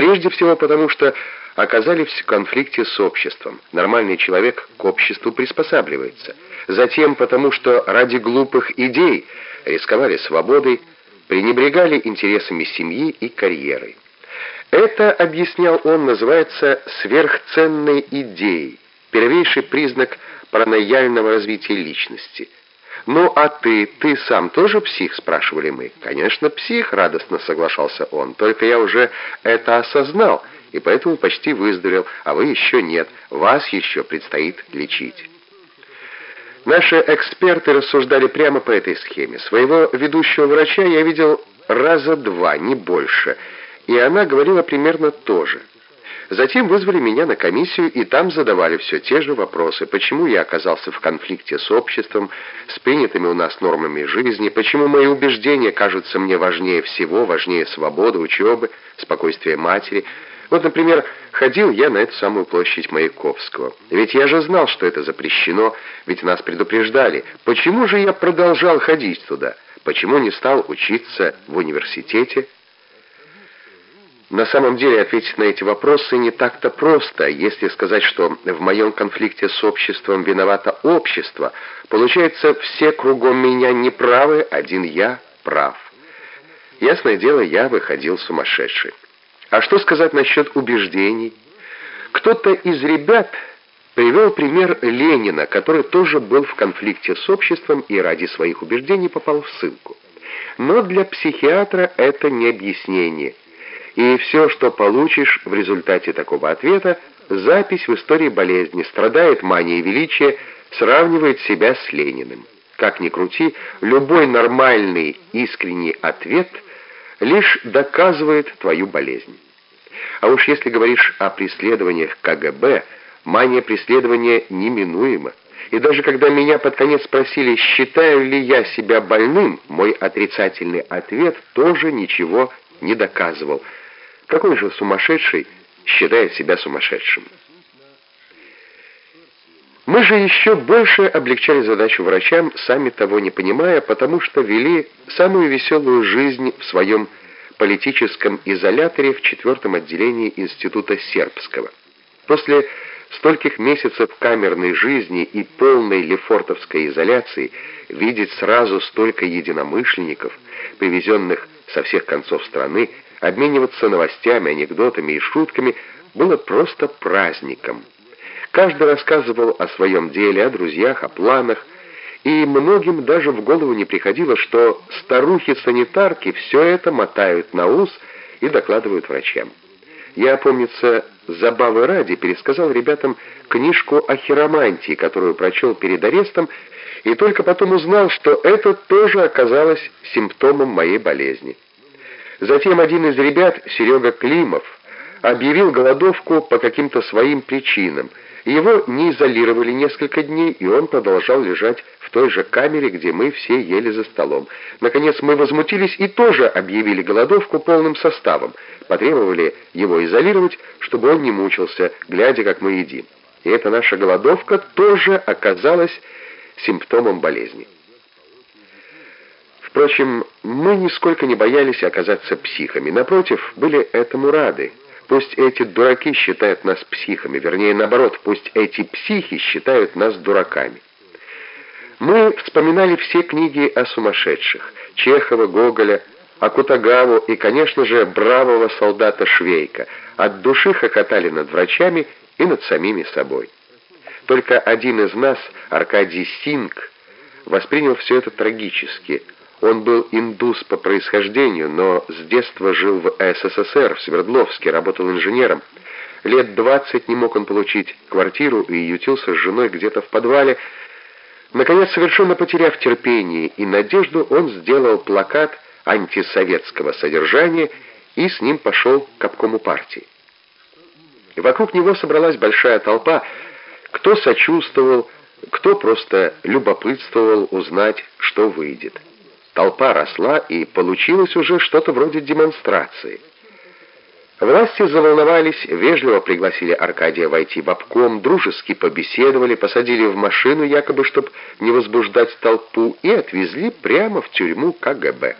Прежде всего потому, что оказались в конфликте с обществом. Нормальный человек к обществу приспосабливается. Затем потому, что ради глупых идей рисковали свободой, пренебрегали интересами семьи и карьерой. Это, объяснял он, называется сверхценной идеей, первейший признак паранояльного развития личности. «Ну а ты, ты сам тоже псих?» — спрашивали мы. «Конечно, псих», — радостно соглашался он. «Только я уже это осознал, и поэтому почти выздоровел, а вы еще нет. Вас еще предстоит лечить». Наши эксперты рассуждали прямо по этой схеме. Своего ведущего врача я видел раза два, не больше, и она говорила примерно то же. Затем вызвали меня на комиссию, и там задавали все те же вопросы. Почему я оказался в конфликте с обществом, с принятыми у нас нормами жизни, почему мои убеждения кажутся мне важнее всего, важнее свободы, учебы, спокойствия матери. Вот, например, ходил я на эту самую площадь Маяковского. Ведь я же знал, что это запрещено, ведь нас предупреждали. Почему же я продолжал ходить туда? Почему не стал учиться в университете? На самом деле ответить на эти вопросы не так-то просто. Если сказать, что в моем конфликте с обществом виновато общество, получается, все кругом меня неправы, один я прав. Ясное дело, я выходил сумасшедший. А что сказать насчет убеждений? Кто-то из ребят привел пример Ленина, который тоже был в конфликте с обществом и ради своих убеждений попал в ссылку. Но для психиатра это не объяснение – и все, что получишь в результате такого ответа, запись в истории болезни, страдает манией величия, сравнивает себя с Лениным. Как ни крути, любой нормальный, искренний ответ лишь доказывает твою болезнь. А уж если говоришь о преследованиях КГБ, мания преследования неминуема. И даже когда меня под конец спросили, считаю ли я себя больным, мой отрицательный ответ тоже ничего не доказывал – какой же сумасшедший считает себя сумасшедшим? Мы же еще больше облегчали задачу врачам, сами того не понимая, потому что вели самую веселую жизнь в своем политическом изоляторе в четвертом отделении Института Сербского. После стольких месяцев камерной жизни и полной лефортовской изоляции видеть сразу столько единомышленников, привезенных со всех концов страны, Обмениваться новостями, анекдотами и шутками было просто праздником. Каждый рассказывал о своем деле, о друзьях, о планах, и многим даже в голову не приходило, что старухи-санитарки все это мотают на ус и докладывают врачам. Я, помнится, забавы ради пересказал ребятам книжку о хиромантии, которую прочел перед арестом, и только потом узнал, что это тоже оказалось симптомом моей болезни. Затем один из ребят, Серега Климов, объявил голодовку по каким-то своим причинам. Его не изолировали несколько дней, и он продолжал лежать в той же камере, где мы все ели за столом. Наконец мы возмутились и тоже объявили голодовку полным составом. Потребовали его изолировать, чтобы он не мучился, глядя, как мы едим. И эта наша голодовка тоже оказалась симптомом болезни. Впрочем, мы нисколько не боялись оказаться психами. Напротив, были этому рады. Пусть эти дураки считают нас психами, вернее, наоборот, пусть эти психи считают нас дураками. Мы вспоминали все книги о сумасшедших. Чехова, Гоголя, Акутагаву и, конечно же, бравого солдата Швейка. От души хохотали над врачами и над самими собой. Только один из нас, Аркадий Синг, воспринял все это трагически – он был индус по происхождению, но с детства жил в СССР, в Свердловске, работал инженером. Лет 20 не мог он получить квартиру и ютился с женой где-то в подвале. Наконец, совершенно потеряв терпение и надежду, он сделал плакат антисоветского содержания и с ним пошел к обкому партии. Вокруг него собралась большая толпа, кто сочувствовал, кто просто любопытствовал узнать, что выйдет. Толпа росла, и получилось уже что-то вроде демонстрации. Власти заволновались, вежливо пригласили Аркадия войти в обком, дружески побеседовали, посадили в машину, якобы, чтобы не возбуждать толпу, и отвезли прямо в тюрьму КГБ.